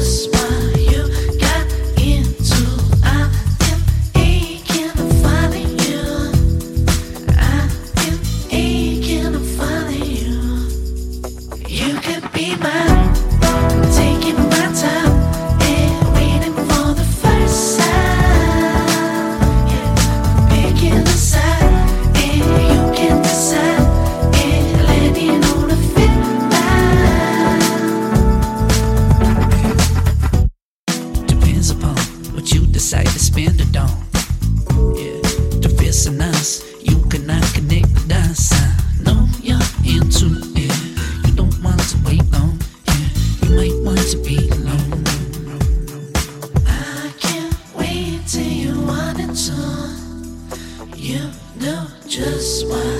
smile. spend it on. Yeah, the fist and us, you cannot connect the dots. I know you're into it. You don't want to wait long. Yeah, you might want to be alone. I can't wait till you want it all. You know just why.